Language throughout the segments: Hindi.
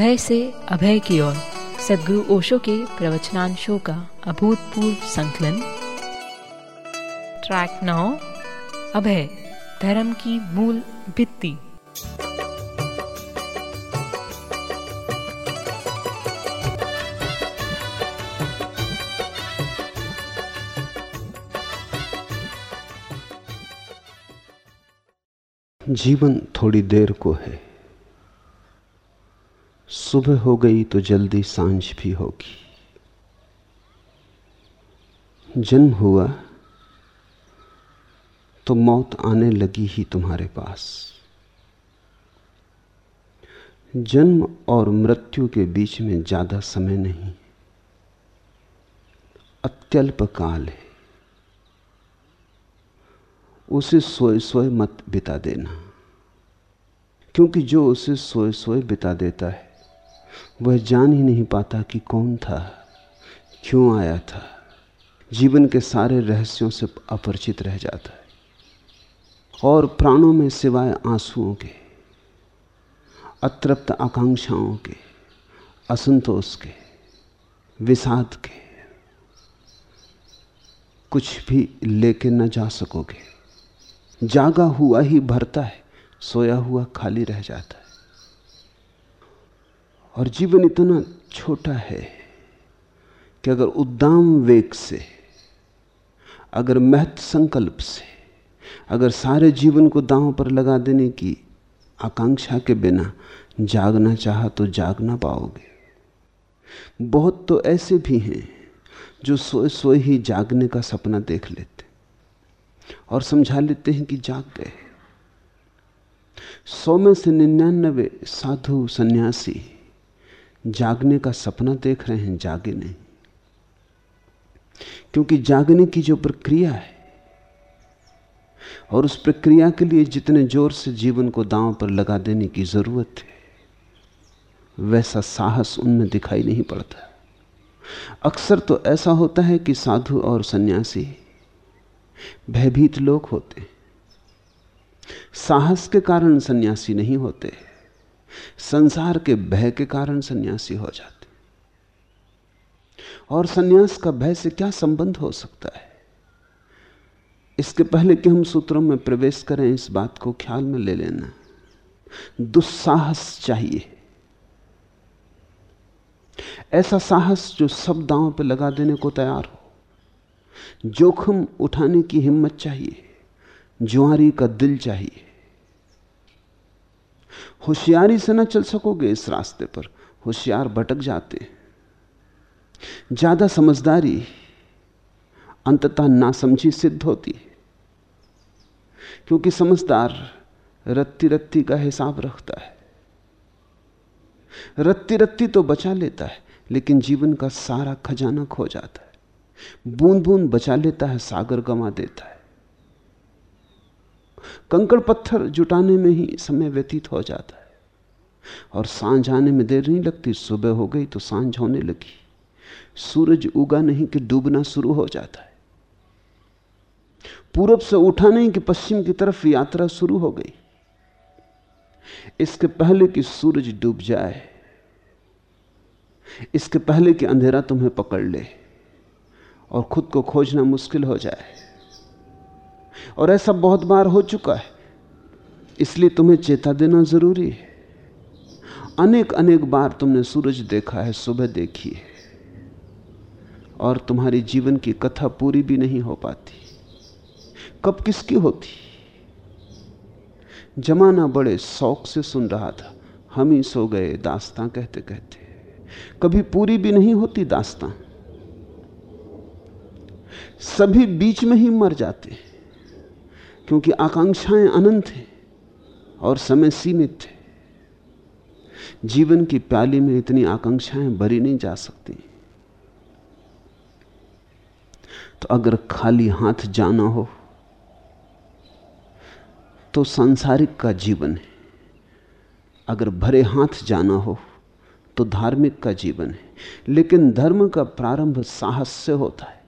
भय से अभय की ओर। सदगुरु ओशो के प्रवचनांशों का अभूतपूर्व संकलन। ट्रैक नौ, अभय, धर्म की मूल भित्ति। जीवन थोड़ी देर को है। सुबह हो गई तो जल्दी साँझ भी होगी। जन्म हुआ तो मौत आने लगी ही तुम्हारे पास। जन्म और मृत्यु के बीच में ज़्यादा समय नहीं। अत्यल्प काल है। उसे सोए सोए मत बिता देना, क्योंकि जो उसे सोए सोए बिता देता है वह जान ही नहीं पाता कि कौन था, क्यों आया था। जीवन के सारे रहस्यों से अपरिचित रह जाता है। और प्राणों में सिवाय आंसुओं के, अतृप्त आकांक्षाओं के, असंतोष के, विषाद के, कुछ भी लेके न जा सकोगे। जागा हुआ ही भरता है, सोया हुआ खाली रह जाता है। और जीवन इतना छोटा है कि अगर उद्दाम वेग से, अगर महत संकल्प से, अगर सारे जीवन को दांव पर लगा देने की आकांक्षा के बिना जागना चाहा तो जाग ना पाओगे। बहुत तो ऐसे भी हैं जो सोए सोए ही जागने का सपना देख लेते और समझा लेते हैं कि जाग गए। सौ में से निन्यानबे साधु सन्यासी जागने का सपना देख रहे हैं जागे नहीं क्योंकि जागने की जो प्रक्रिया है, और उस प्रक्रिया के लिए जितने ज़ोर से जीवन को दांव पर लगा देने की ज़रूरत है, वैसा साहस उनमें दिखाई नहीं पड़ता। अक्सर तो ऐसा होता है कि साधु और सन्यासी भयभीत लोग होते साहस के कारण सन्यासी नहीं होते। संसार के भय के कारण सन्यासी हो जाते और सन्यास का भय से क्या संबंध हो सकता है? इसके पहले कि हम सूत्रों में प्रवेश करें, इस बात को ख्याल में ले लेना। दुस्साहस चाहिए। ऐसा साहस जो सब दांव पर लगा देने को तैयार हो। जोखिम उठाने की हिम्मत चाहिए। जुआरी का दिल चाहिए। होशियारी से ना चल सकोगे इस रास्ते पर। होशियार भटक जाते। ज़्यादा समझदारी अंततः नासमझी सिद्ध होती है। क्योंकि समझदार रत्ती रत्ती का हिसाब रखता है। रत्ती रत्ती तो बचा लेता है, लेकिन जीवन का सारा खजाना खो जाता है। बूंद बूंद बचा लेता है, सागर गंवा देता है। कंकड़ पत्थर जुटाने में ही समय व्यतीत हो जाता है। और साँझ आने में देर नहीं लगती, सुबह हो गई तो साँझ होने लगी। सूरज उगा नहीं कि डूबना शुरू हो जाता है। पूरब से उठा नहीं कि पश्चिम की तरफ़ यात्रा शुरू हो गई। इसके पहले कि सूरज डूब जाए, इसके पहले कि अंधेरा तुम्हें पकड़ ले और खुद को खोजना मुश्किल हो जाए। और ऐसा बहुत बार हो चुका है। इसलिए तुम्हें चेता देना ज़रूरी है। अनेक अनेक बार तुमने सूरज देखा है, सुबह देखी है। और तुम्हारी जीवन की कथा पूरी भी नहीं हो पाती। कब किसकी होती? जमाना बड़े शौक से सुन रहा था। हम ही सो गए दास्तां कहते कहते कभी पूरी भी नहीं होती दास्तां। सभी बीच में ही मर जाते क्योंकि आकांक्षाएँ अनंत हैं और समय सीमित है। जीवन की प्याली में इतनी आकांक्षाएँ भरी नहीं जा सकती। तो अगर खाली हाथ जाना हो तो सांसारिक का जीवन है। अगर भरे हाथ जाना हो तो धार्मिक का जीवन है। लेकिन धर्म का प्रारंभ साहस से होता है।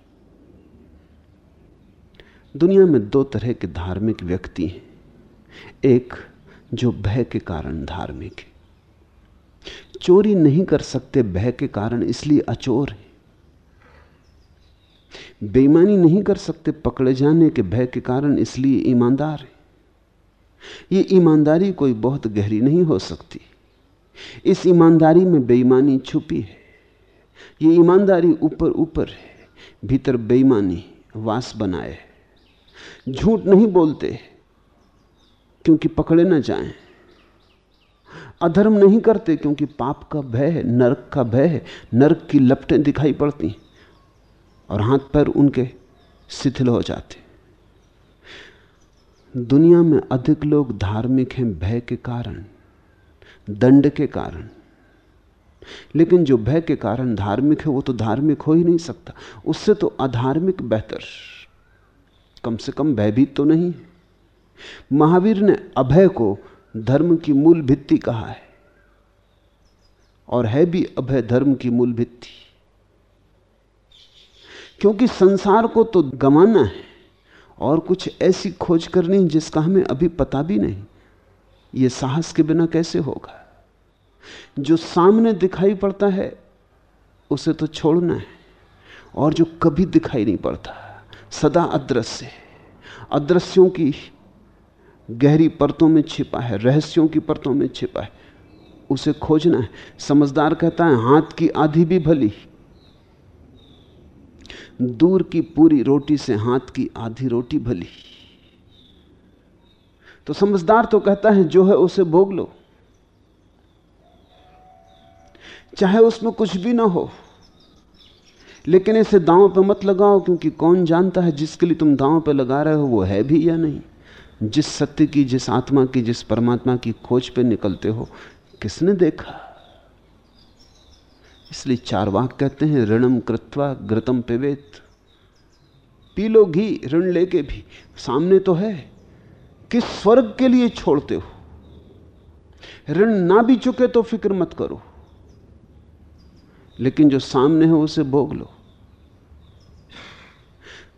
दुनिया में दो तरह के धार्मिक व्यक्ति हैं। एक, जो भय के कारण धार्मिक है। चोरी नहीं कर सकते, भय के कारण इसलिए अचोर है। बेईमानी नहीं कर सकते, पकड़े जाने के भय के कारण इसलिए ईमानदार है। ये ईमानदारी कोई बहुत गहरी नहीं हो सकती। इस ईमानदारी में बेईमानी छुपी है। ये ईमानदारी ऊपर ऊपर है, भीतर बेईमानी, वास बनाए झूठ नहीं बोलते, क्योंकि पकड़े ना जाएँ। अधर्म नहीं करते, क्योंकि पाप का भय है, नरक का भय है। नरक की लपटें दिखाई पड़ती और हाथ पैर उनके शिथिल हो जाते। दुनिया में अधिक लोग धार्मिक हैं भय के कारण, दंड के कारण। लेकिन जो भय के कारण धार्मिक है, वो तो धार्मिक हो ही नहीं सकता। उससे तो अधार्मिक बेहतर। कम से कम भयभीत तो नहीं। महावीर ने अभय को धर्म की मूल भित्ति कहा है और है भी अभय धर्म की मूल भित्ति। क्योंकि संसार को तो गमाना है और कुछ ऐसी खोज करनी जिसका हमें अभी पता भी नहीं यह साहस के बिना कैसे होगा? जो सामने दिखाई पड़ता है, उसे तो छोड़ना है और जो कभी दिखाई नहीं पड़ता। सदा अदृश्य है। अदृश्यों की गहरी परतों में छिपा है, रहस्यों की परतों में छिपा है। उसे खोजना है। समझदार कहता है, हाथ की आधी भी भली दूर की पूरी रोटी से हाथ की आधी रोटी भली तो समझदार तो कहता है, जो है उसे भोग लो। चाहे उसमें कुछ भी ना हो लेकिन इसे दांव पे मत लगाओ, क्योंकि कौन जानता है जिसके लिए तुम दांव पे लगा रहे हो, वो है भी या नहीं? जिस सत्य की, जिस आत्मा की, जिस परमात्मा की खोज पे निकलते हो, किसने देखा? इसलिए चार वाक कहते हैं, ऋणम कृत्वा घृतम पिवेत पी लो घी, ऋण लेके भी। सामने तो है, किस स्वर्ग के लिए छोड़ते हो? ऋण ना भी चुके तो फ़िक्र मत करो। लेकिन जो सामने है उसे भोग लो।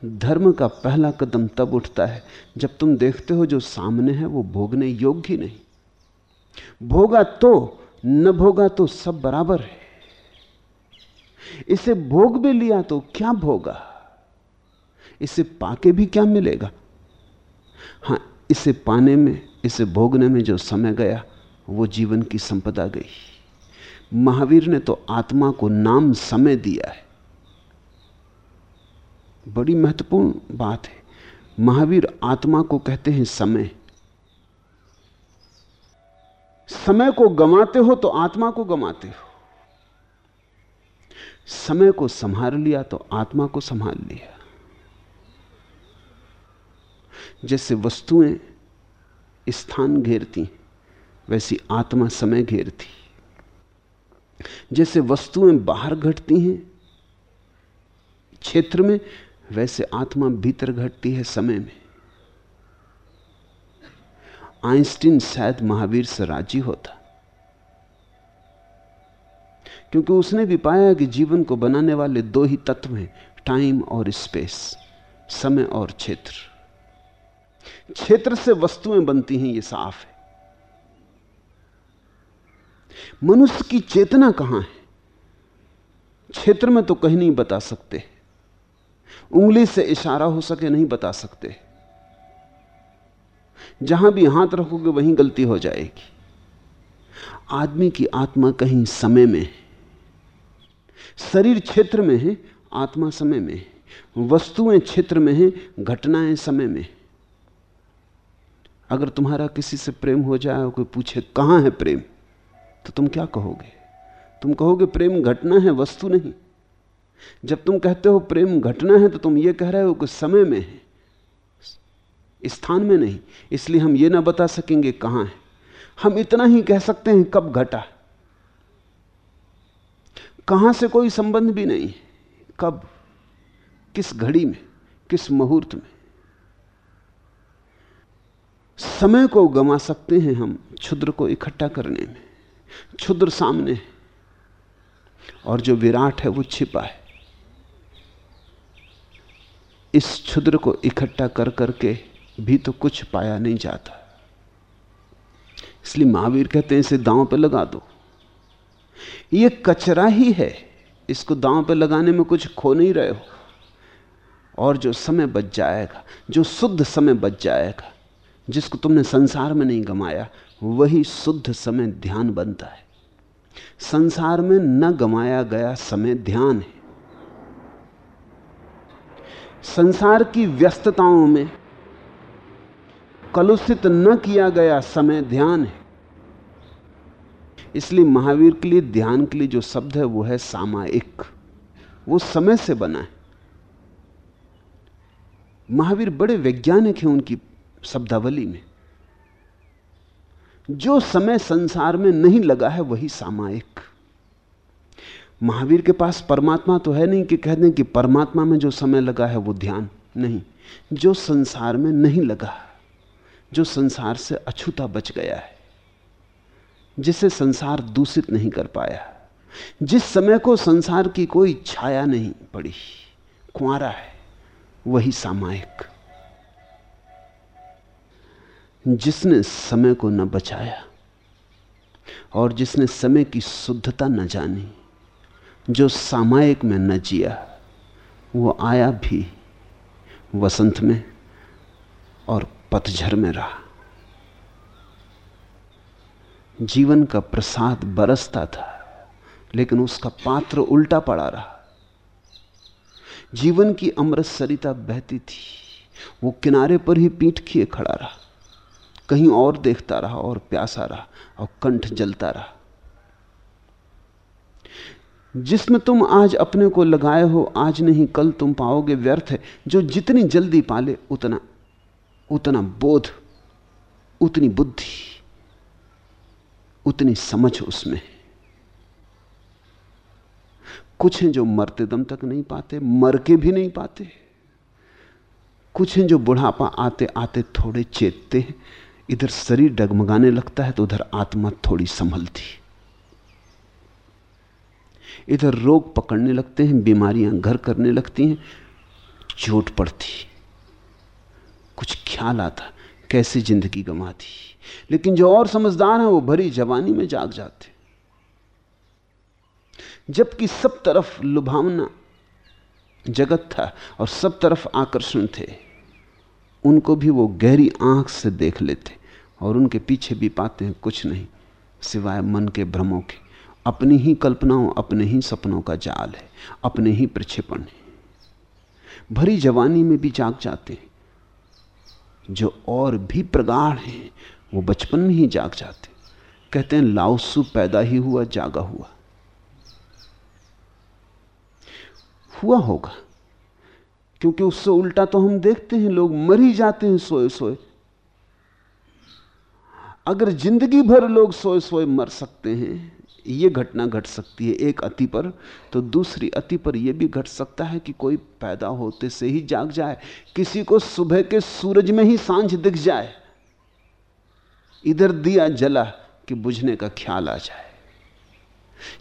धर्म का पहला कदम तब उठता है जब तुम देखते हो जो सामने है वो भोगने योग्य नहीं। भोगा तो न भोगा तो सब बराबर है। इसे भोग भी लिया तो क्या भोगा? इसे पाके भी क्या मिलेगा? हाँ, इसे पाने में, इसे भोगने में जो समय गया, वो जीवन की संपदा गई। महावीर ने तो आत्मा को नाम समय दिया है। बड़ी महत्वपूर्ण बात है। महावीर आत्मा को कहते हैं समय। समय को गमाते हो तो आत्मा को गमाते हो। समय को संभाल लिया तो आत्मा को संभाल लिया। जैसे वस्तुएँ स्थान घेरती वैसी आत्मा समय घेरती जैसे वस्तुएँ बाहर घटती हैं, क्षेत्र में, वैसे आत्मा भीतर घटती है समय में। आइंस्टीन शायद महावीर से राज़ी होता। क्योंकि उसने भी पाया कि जीवन को बनाने वाले दो ही तत्व हैं, टाइम और स्पेस, समय और क्षेत्र। क्षेत्र से वस्तुएँ बनती हैं, ये साफ़ है। मनुष्य की चेतना कहाँ है? क्षेत्र में तो कहीं नहीं बता सकते। उंगली से इशारा हो सके, नहीं बता सकते। जहाँ भी हाथ रखोगे, वहीं गलती हो जाएगी। आदमी की आत्मा कहीं समय में है। शरीर क्षेत्र में है, आत्मा समय में है। वस्तुएँ क्षेत्र में है, घटनाएँ समय में अगर तुम्हारा किसी से प्रेम हो जाए और कोई पूछे, कहाँ है प्रेम? तो तुम क्या कहोगे? तुम कहोगे प्रेम घटना है, वस्तु नहीं। जब तुम कहते हो प्रेम घटना है तो तुम ये कह रहे हो कि समय में है, स्थान में नहीं। इसलिए हम ये ना बता सकेंगे कहाँ है। हम इतना ही कह सकते हैं कब घटा। कहाँ से कोई संबंध भी नहीं है। कब, किस घड़ी में, किस मुहूर्त में। समय को गमा सकते हैं हम, क्षुद्र को इकट्ठा करने में। क्षुद्र सामने है। और जो विराट है वो छिपा है। इस क्षुद्र को इकट्ठा कर करके भी तो कुछ पाया नहीं जाता। इसलिए महावीर कहते हैं, इसे दांव पे लगा दो। ये कचरा ही है। इसको दांव पे लगाने में कुछ खो नहीं रहे हो। और जो समय बच जाएगा, जो शुद्ध समय बच जाएगा, जिसको तुमने संसार में नहीं गमाया वही शुद्ध समय ध्यान बनता है। संसार में न गमाया गया समय ध्यान है। संसार की व्यस्तताओं में कलुषित न किया गया समय ध्यान है। इसलिए महावीर के लिए ध्यान के लिए जो शब्द है वो है सामायिक। वो समय से बना है। महावीर बड़े वैज्ञानिक हैं उनकी शब्दावली में। जो समय संसार में नहीं लगा है वही सामायिक। महावीर के पास परमात्मा तो है नहीं कि कह दें कि परमात्मा में जो समय लगा है वो ध्यान नहीं, जो संसार में नहीं लगा, जो संसार से अछूता बच गया है, जिसे संसार दूषित नहीं कर पाया, जिस समय को संसार की कोई छाया नहीं पड़ी कुआरा है, वही सामायिक। जिसने समय को न बचाया और जिसने समय की शुद्धता न जानी, जो सामायिक में न जिया, वो आया भी वसंत में और पतझर में रहा। जीवन का प्रसाद बरसता था, लेकिन उसका पात्र उल्टा पड़ा रहा। जीवन की अमृत सरिता बहती थी, वो किनारे पर ही पीठ किए खड़ा रहा। कहीं और देखता रहा और प्यासा रहा और कंठ जलता रहा। जिसमें तुम आज अपने को लगाए हो, आज नहीं, कल तुम पाओगे व्यर्थ है। जो जितनी जल्दी पाले, उतना उतना बोध, उतनी बुद्धि, उतनी समझ उसमें कुछ हैं जो मरते दम तक नहीं पाते, मर के भी नहीं पाते। कुछ हैं जो बुढ़ापा आते आते थोड़े चेतते हैं। इधर शरीर डगमगाने लगता है तो उधर आत्मा थोड़ी संभलती। इधर रोग पकड़ने लगते हैं, बीमारियाँ घर करने लगती हैं, चोट पड़ती। कुछ ख्याल आता, कैसे ज़िंदगी गंवा दी लेकिन जो और समझदार है, वो भरी जवानी में जाग जाते। जबकि सब तरफ़ लुभावना जगत था और सब तरफ़ आकर्षण थे। उनको भी वो गहरी आँख से देख लेते और उनके पीछे भी पाते हैं, कुछ नहीं, सिवाय मन के भ्रमों के। अपनी ही कल्पनाओं, अपने ही सपनों का जाल है, अपने ही प्रक्षेपण है। भरी जवानी में भी जाग जाते हैं। जो और भी प्रगाढ़ हैं, वो बचपन में ही जाग जाते कहते हैं लाउसु पैदा ही हुआ, जागा हुआ। हुआ होगा। क्योंकि उससे उल्टा तो हम देखते हैं, लोग मर ही जाते हैं सोए सोए। अगर ज़िंदगी भर लोग सोए सोए मर सकते हैं यह घटना घट सकती है एक अति पर तो दूसरी अति पर यह भी घट सकता है कि कोई पैदा होते से ही जाग जाए, किसी को सुबह के सूरज में ही साँझ दिख जाए। इधर दिया जला कि बुझने का ख्याल आ जाए।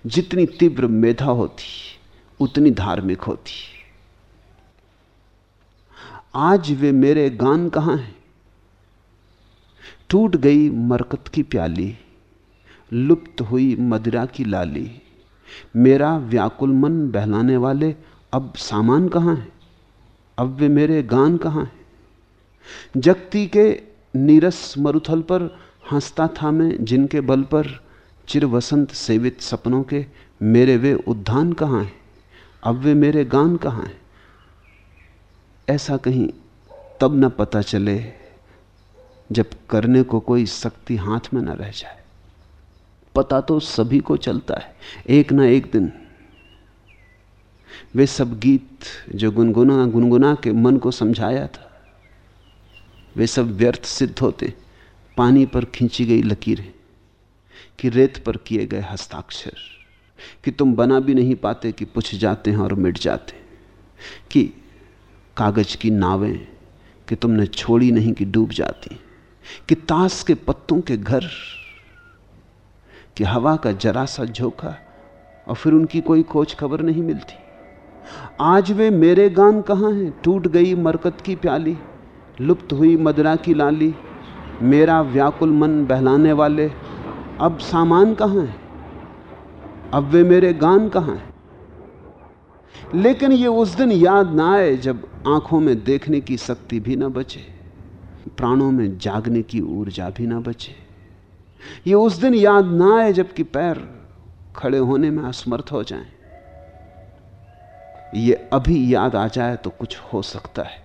जितनी तीव्र मेधा होती, उतनी धार्मिक होती। आज वे मेरे गान कहाँ हैं? टूट गई मरकत की प्याली, लुप्त हुई मदिरा की लाली। मेरा व्याकुल मन बहलाने वाले अब सामान कहाँ है? अब वे मेरे गान कहाँ हैं? जगती के नीरस मरुथल पर हंसता था मैं, जिनके बल पर चिर वसंत सेवित सपनों के मेरे वे उद्धान कहाँ हैं? अब वे मेरे गान कहाँ हैं? ऐसा कहीं तब न पता चले जब करने को कोई शक्ति हाथ में न रह जाए। पता तो सभी को चलता है, एक ना एक दिन। वे सब गीत जो गुनगुना गुनगुना के मन को समझाया था, वे सब व्यर्थ सिद्ध होते, पानी पर खींची गई लकीरें कि रेत पर किए गए हस्ताक्षर, कि तुम बना भी नहीं पाते कि पुछ जाते हैं और मिट जाते कि कागज़ की नावें कि तुमने छोड़ी नहीं कि डूब जाती, कि ताश के पत्तों के घर, कि हवा का जरा सा झोंका और फिर उनकी कोई खोज खबर नहीं मिलती। आज वे मेरे गान कहाँ हैं? टूट गई मरकत की प्याली, लुप्त हुई मदरा की लाली, मेरा व्याकुल मन बहलाने वाले। अब सामान कहाँ है? अब वे मेरे गान कहाँ हैं? लेकिन ये उस दिन याद ना आए जब आँखों में देखने की शक्ति भी ना बचे, प्राणों में जागने की ऊर्जा भी ना बचे। ये उस दिन याद ना आए जबकि पैर खड़े होने में असमर्थ हो जाएँ। ये अभी याद आ जाए तो कुछ हो सकता है।